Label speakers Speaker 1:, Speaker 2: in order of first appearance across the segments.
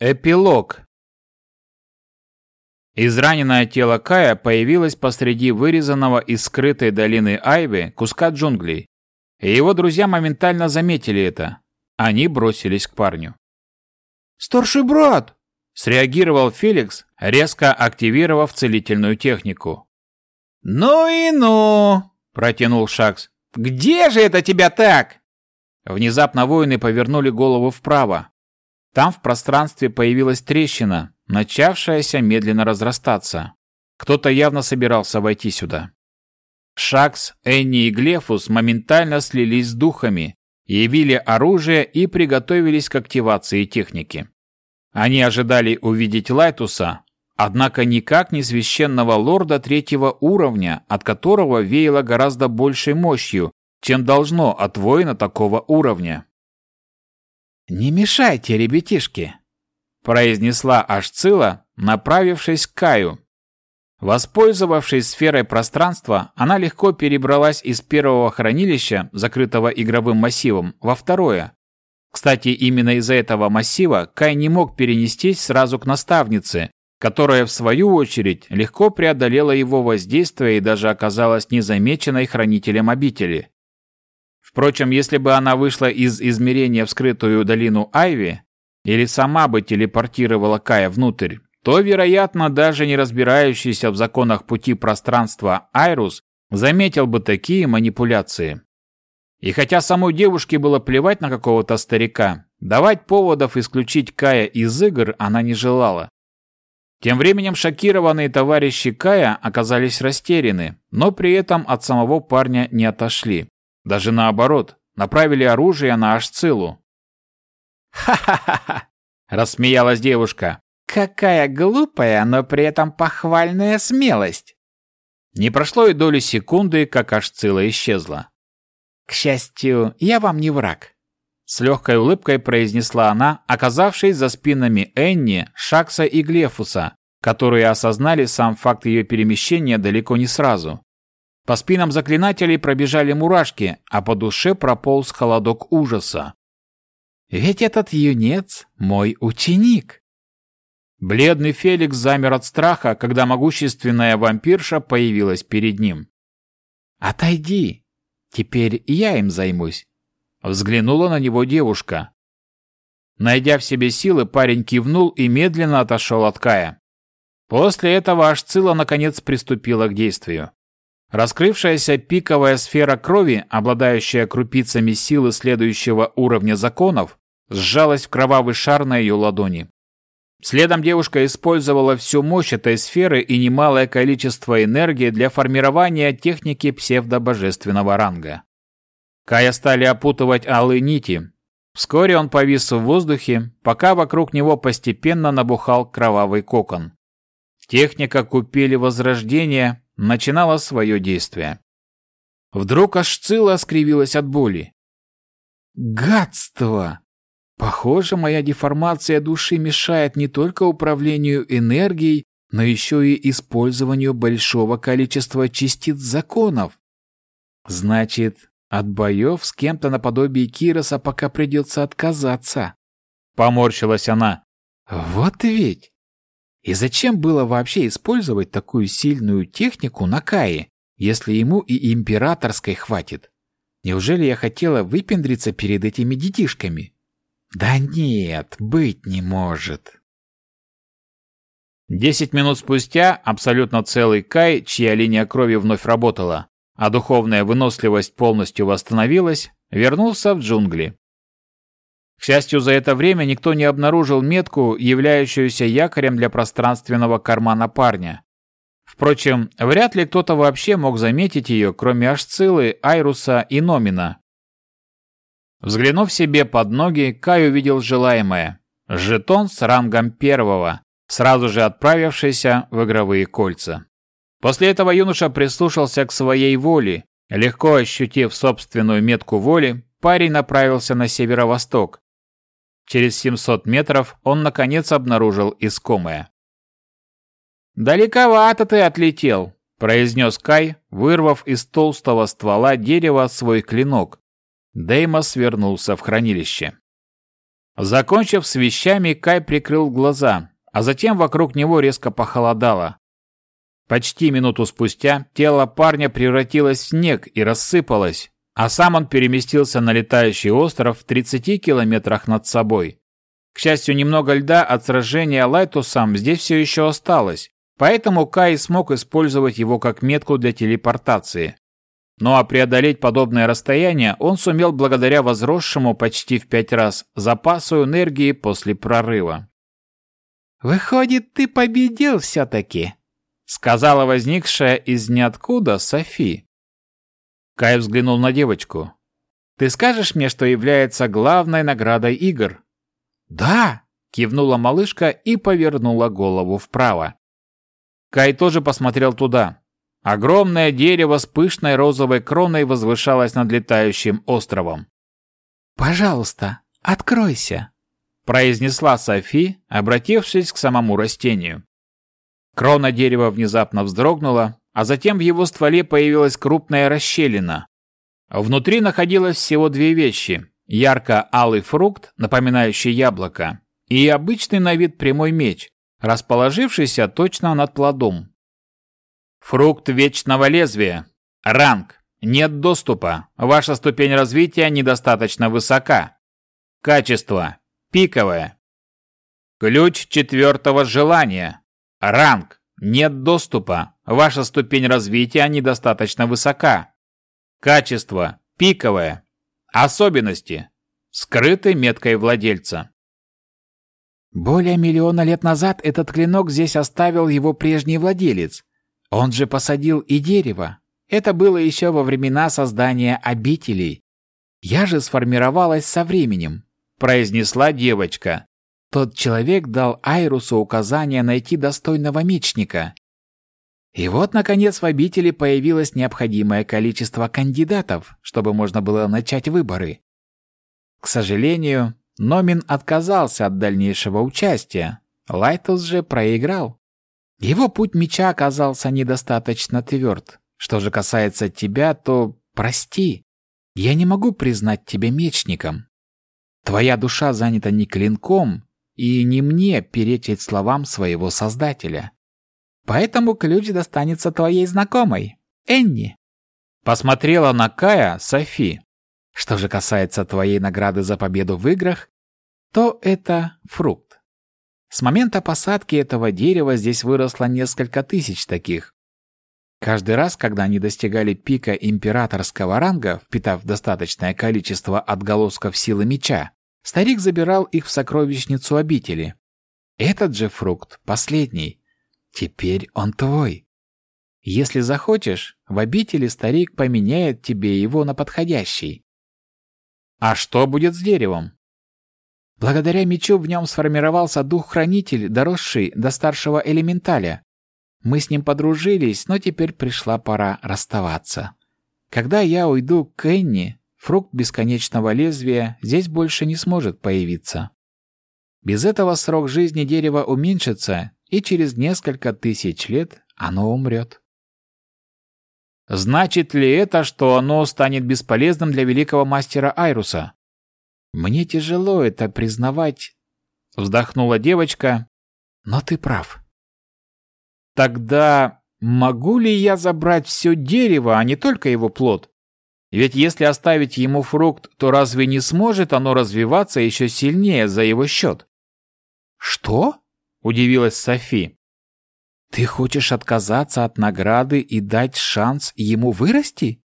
Speaker 1: Эпилог. Израненное тело Кая появилось посреди вырезанного из скрытой долины Айвы куска джунглей. И его друзья моментально заметили это. Они бросились к парню.
Speaker 2: «Старший брат!»
Speaker 1: – среагировал Феликс, резко активировав целительную технику.
Speaker 2: «Ну и ну!» – протянул Шакс. «Где же это тебя так?»
Speaker 1: Внезапно воины повернули голову вправо, там в пространстве появилась трещина, начавшаяся медленно разрастаться. Кто-то явно собирался войти сюда. Шакс, Энни и Глефус моментально слились с духами, явили оружие и приготовились к активации техники. Они ожидали увидеть Лайтуса, однако никак не священного лорда третьего уровня, от которого веяло гораздо большей мощью, чем должно от воина такого уровня.
Speaker 2: «Не мешайте, ребятишки!» – произнесла Ашцила, направившись к Каю. Воспользовавшись сферой пространства, она легко перебралась из первого хранилища, закрытого игровым массивом, во второе. Кстати, именно из-за этого массива Кай не мог перенестись сразу к наставнице, которая, в свою очередь, легко преодолела его воздействие и даже оказалась незамеченной хранителем обители. Впрочем, если бы она вышла из измерения в скрытую долину Айви, или сама бы телепортировала Кая внутрь, то, вероятно, даже не разбирающийся в законах пути пространства Айрус заметил бы такие манипуляции. И хотя самой девушке было плевать на какого-то старика, давать поводов исключить Кая из игр она не желала. Тем временем шокированные товарищи Кая оказались растеряны, но при этом от самого парня не отошли. Даже наоборот, направили оружие на Ашцилу. «Ха-ха-ха!» – рассмеялась девушка. «Какая глупая, но при этом похвальная смелость!»
Speaker 1: Не прошло и доли секунды, как Ашцила исчезла.
Speaker 2: «К счастью, я вам не враг», —
Speaker 1: с легкой улыбкой произнесла она, оказавшись за спинами Энни, Шакса и Глефуса, которые осознали сам факт ее перемещения далеко не сразу. По спинам заклинателей пробежали мурашки, а по душе прополз холодок ужаса.
Speaker 2: «Ведь этот юнец — мой ученик!»
Speaker 1: Бледный Феликс замер от страха, когда могущественная вампирша появилась перед ним.
Speaker 2: «Отойди! Теперь я им займусь!»
Speaker 1: Взглянула на него девушка. Найдя в себе силы, парень кивнул и медленно отошел от Кая. После этого Ашцила наконец приступила к действию. Раскрывшаяся пиковая сфера крови, обладающая крупицами силы следующего уровня законов, сжалась в кровавый шар на ее ладони. Следом девушка использовала всю мощь этой сферы и немалое количество энергии для формирования техники псевдобожественного ранга. Кая стали опутывать алые нити. Вскоре он повис в воздухе, пока вокруг него постепенно набухал кровавый кокон. Техника купили возрождения начинала свое действие. Вдруг аж Цила скривилась от боли.
Speaker 2: «Гадство! Похоже, моя деформация души мешает не только управлению энергией, но еще и использованию большого количества частиц законов. Значит, от боев с кем-то наподобие Кироса пока придется отказаться.
Speaker 1: Поморщилась она.
Speaker 2: Вот ведь! И зачем было вообще использовать такую сильную технику на Кае, если ему и императорской хватит? Неужели я хотела выпендриться перед этими детишками? Да нет, быть не может.
Speaker 1: Десять минут спустя абсолютно целый Кай, чья линия крови вновь работала, а духовная выносливость полностью восстановилась, вернулся в джунгли. К счастью, за это время никто не обнаружил метку, являющуюся якорем для пространственного кармана парня. Впрочем, вряд ли кто-то вообще мог заметить ее, кроме Ашцилы, Айруса и Номина. Взглянув себе под ноги, Кай увидел желаемое – жетон с рангом первого, сразу же отправившийся в игровые кольца. После этого юноша прислушался к своей воле, легко ощутив собственную метку воли, парень направился на северо-восток, Через 700 метров он, наконец, обнаружил искомое.
Speaker 2: «Далековато ты отлетел», — произнес Кай, вырвав из толстого ствола дерева свой клинок.
Speaker 1: Деймос вернулся в хранилище. Закончив с вещами, Кай прикрыл глаза, а затем вокруг него резко похолодало. Почти минуту спустя тело парня превратилось в снег и рассыпалось, а сам он переместился на летающий остров в 30 километрах над собой. К счастью, немного льда от сражения Лайтусом здесь все еще осталось, поэтому Кай смог использовать его как метку для телепортации. Ну а преодолеть подобное расстояние он сумел благодаря возросшему почти в пять раз запасу энергии после прорыва.
Speaker 2: «Выходит, ты победил все-таки»,
Speaker 1: сказала возникшая из ниоткуда Софи. Кай взглянул на девочку. Ты скажешь мне, что является главной наградой игр?
Speaker 2: Да,
Speaker 1: кивнула малышка и повернула голову вправо. Кай тоже посмотрел туда. Огромное дерево с пышной розовой кроной возвышалось над летающим островом.
Speaker 2: «Пожалуйста, откройся», —
Speaker 1: произнесла Софи, обратившись к самому растению. Крона дерева внезапно вздрогнула, а затем в его стволе появилась крупная расщелина. Внутри находилось всего две вещи – ярко-алый фрукт, напоминающий яблоко, и обычный на вид прямой меч, расположившийся точно над плодом. Фрукт вечного лезвия. Ранг. Нет доступа. Ваша ступень развития недостаточно высока. Качество. Пиковое. Ключ четвертого желания. Ранг. Нет доступа. Ваша ступень развития недостаточно высока. Качество. Пиковое. Особенности. Скрыты меткой владельца.
Speaker 2: Более миллиона лет назад этот клинок здесь оставил его прежний владелец. Он же посадил и дерево. Это было еще во времена создания обителей. Я же сформировалась со временем, произнесла девочка. Тот человек дал Айрусу указание найти достойного мечника. И вот, наконец, в обители появилось необходимое количество кандидатов, чтобы можно было начать выборы. К сожалению, Номин отказался от дальнейшего участия. Лайтус же проиграл. Его путь меча оказался недостаточно тверд. Что же касается тебя, то прости. Я не могу признать тебя мечником. Твоя душа занята не клинком, и не мне перечить словам своего создателя. Поэтому ключ достанется твоей знакомой, Энни.
Speaker 1: Посмотрела на Кая Софи.
Speaker 2: Что же касается твоей награды за победу в играх, то это фрукт. С момента посадки этого дерева здесь выросло несколько тысяч таких. Каждый раз, когда они достигали пика императорского ранга, впитав достаточное количество отголосков силы меча, Старик забирал их в сокровищницу обители. Этот же фрукт, последний, теперь он твой. Если захочешь, в обители старик поменяет тебе его на подходящий.
Speaker 1: А что будет с деревом?
Speaker 2: Благодаря мечу в нем сформировался дух-хранитель, доросший до старшего элементаля. Мы с ним подружились, но теперь пришла пора расставаться. Когда я уйду к Энни, фрукт бесконечного лезвия здесь больше не сможет появиться. Без этого срок жизни дерева уменьшится, и через несколько тысяч лет оно умрет.
Speaker 1: Значит ли это, что оно станет бесполезным для великого мастера Айруса?
Speaker 2: Мне тяжело это признавать, вздохнула девочка, но ты прав.
Speaker 1: Тогда могу ли я забрать все дерево, а не только его плод? Ведь если оставить ему фрукт, то разве не сможет оно развиваться еще сильнее за его счет?
Speaker 2: «Что?» – удивилась Софи. «Ты хочешь отказаться от награды и дать шанс ему вырасти?»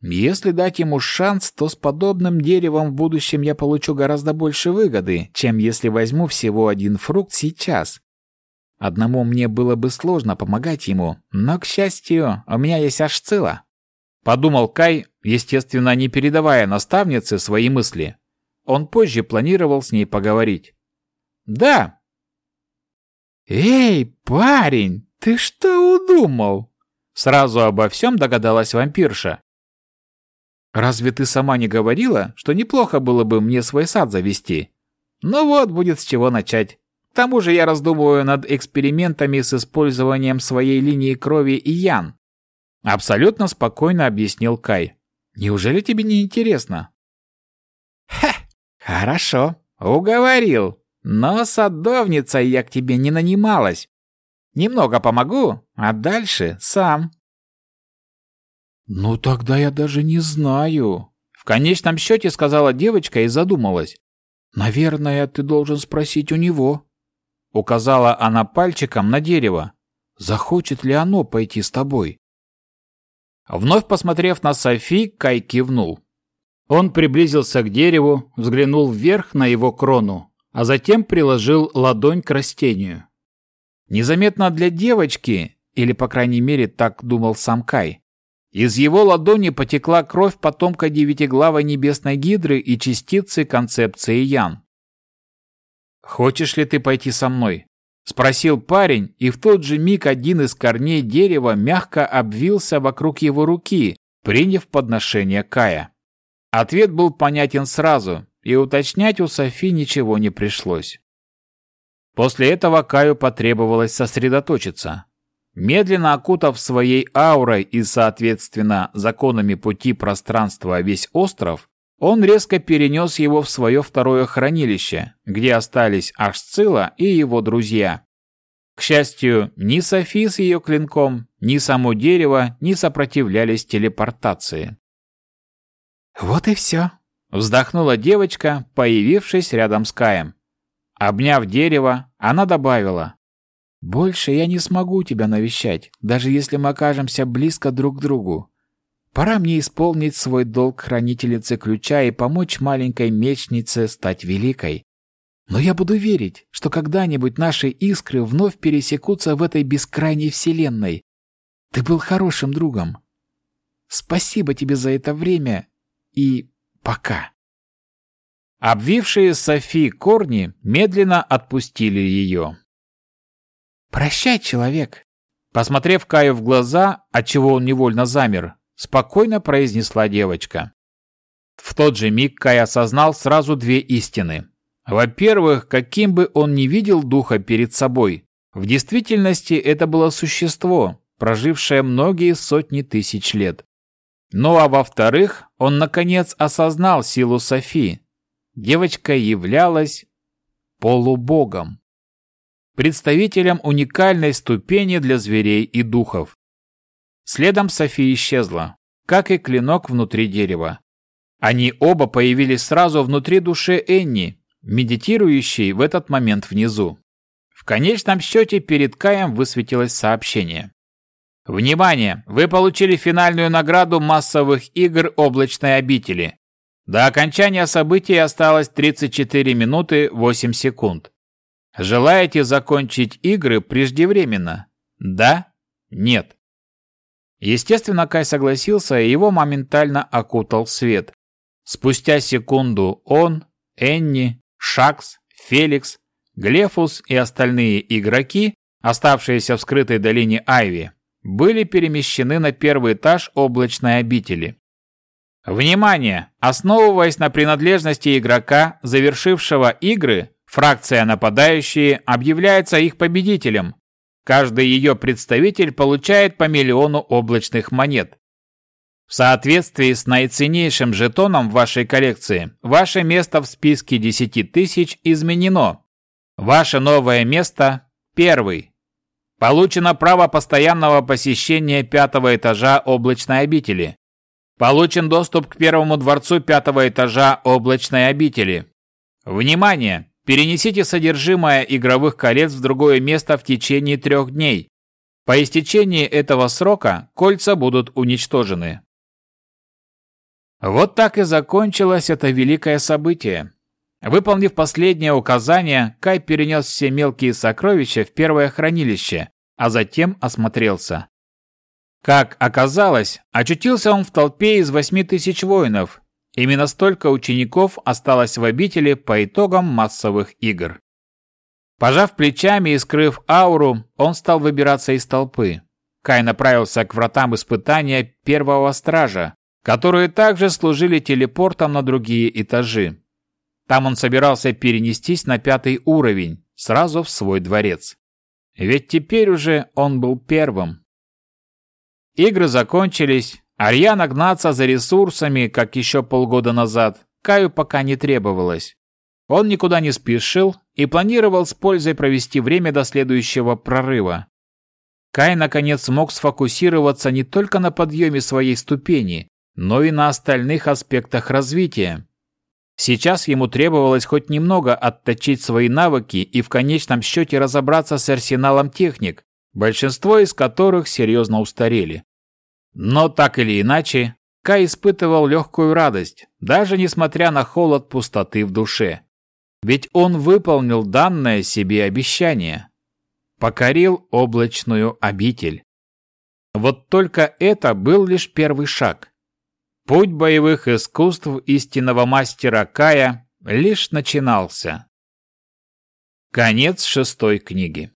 Speaker 2: «Если дать ему шанс, то с подобным деревом в будущем я получу гораздо больше выгоды, чем если возьму всего один фрукт сейчас. Одному мне было бы сложно помогать ему, но, к счастью, у меня есть аж цела».
Speaker 1: Подумал Кай, естественно, не передавая наставнице свои мысли. Он позже планировал с ней поговорить. «Да».
Speaker 2: «Эй, парень, ты что удумал?»
Speaker 1: Сразу обо всем догадалась вампирша.
Speaker 2: «Разве ты сама не говорила, что неплохо было бы мне свой сад завести? Ну вот, будет с чего начать. К тому же я раздумываю над экспериментами с использованием своей линии крови и ян.
Speaker 1: Абсолютно спокойно объяснил Кай.
Speaker 2: Неужели тебе не интересно?
Speaker 1: Хе,
Speaker 2: Хорошо, уговорил. Но садовница я к тебе не нанималась. Немного помогу, а дальше сам.
Speaker 1: Ну тогда я даже не знаю. В конечном счете сказала девочка и задумалась. Наверное, ты должен спросить у него. Указала она пальчиком на дерево. Захочет ли оно пойти с тобой? Вновь посмотрев на Софи, Кай кивнул. Он приблизился к дереву, взглянул вверх на его крону, а затем приложил ладонь к растению. Незаметно для девочки, или, по крайней мере, так думал сам Кай, из его ладони потекла кровь потомка девятиглавой небесной гидры и частицы концепции Ян. «Хочешь ли ты пойти со мной?» – спросил парень, и в тот же миг один из корней дерева мягко обвился вокруг его руки, приняв подношение Кая. Ответ был понятен сразу, и уточнять у Софи ничего не пришлось. После этого Каю потребовалось сосредоточиться. Медленно окутав своей аурой и, соответственно, законами пути пространства весь остров, он резко перенес его в свое второе хранилище, где остались Ашцила и его друзья. К счастью, ни Софи с ее клинком, ни само дерево не сопротивлялись телепортации.
Speaker 2: «Вот и все», —
Speaker 1: вздохнула девочка, появившись рядом с Каем. Обняв дерево, она добавила.
Speaker 2: «Больше я не смогу тебя навещать, даже если мы окажемся близко друг к другу. Пора мне исполнить свой долг хранительницы ключа и помочь маленькой мечнице стать великой. Но я буду верить, что когда-нибудь наши искры вновь пересекутся в этой бескрайней вселенной. Ты был хорошим другом. Спасибо тебе за это время и пока.
Speaker 1: Обвившие Софи корни медленно отпустили ее.
Speaker 2: «Прощай, человек!»
Speaker 1: Посмотрев Каю в глаза, отчего он невольно замер, спокойно произнесла девочка. В тот же миг Кай осознал сразу две истины. Во-первых, каким бы он ни видел духа перед собой, в действительности это было существо, прожившее многие сотни тысяч лет. Ну а во-вторых, он наконец осознал силу Софи. Девочка являлась полубогом, представителем уникальной ступени для зверей и духов. Следом София исчезла, как и клинок внутри дерева. Они оба появились сразу внутри души Энни, медитирующей в этот момент внизу. В конечном счете перед Каем высветилось сообщение. Внимание! Вы получили финальную награду массовых игр облачной обители. До окончания событий осталось 34 минуты 8 секунд. Желаете закончить игры преждевременно? Да? Нет? Естественно, Кай согласился, и его моментально окутал свет. Спустя секунду он, Энни, Шакс, Феликс, Глефус и остальные игроки, оставшиеся в скрытой долине Айви, были перемещены на первый этаж облачной обители. Внимание! Основываясь на принадлежности игрока, завершившего игры, фракция нападающие объявляется их победителем, Каждый ее представитель получает по миллиону облачных монет. В соответствии с наиценнейшим жетоном в вашей коллекции, ваше место в списке 10 тысяч изменено. Ваше новое место – первый. Получено право постоянного посещения пятого этажа облачной обители. Получен доступ к первому дворцу пятого этажа облачной обители. Внимание! Перенесите содержимое игровых колец в другое место в течение трех дней. По истечении этого срока кольца будут уничтожены. Вот так и закончилось это великое событие. Выполнив последнее указание, Кай перенес все мелкие сокровища в первое хранилище, а затем осмотрелся. Как оказалось, очутился он в толпе из восьми тысяч воинов, Именно столько учеников осталось в обители по итогам массовых игр. Пожав плечами и скрыв ауру, он стал выбираться из толпы. Кай направился к вратам испытания первого стража, которые также служили телепортом на другие этажи. Там он собирался перенестись на пятый уровень, сразу в свой дворец. Ведь теперь уже он был первым. Игры закончились, Арьяна гнаться за ресурсами, как еще полгода назад, Каю пока не требовалось. Он никуда не спешил и планировал с пользой провести время до следующего прорыва. Кай наконец смог сфокусироваться не только на подъеме своей ступени, но и на остальных аспектах развития. Сейчас ему требовалось хоть немного отточить свои навыки и в конечном счете разобраться с арсеналом техник, большинство из которых серьезно устарели. Но так или иначе, Кай испытывал легкую радость, даже несмотря на холод пустоты в душе. Ведь он выполнил данное себе обещание. Покорил облачную обитель. Вот только это был лишь первый шаг. Путь боевых искусств истинного мастера Кая лишь начинался. Конец шестой книги.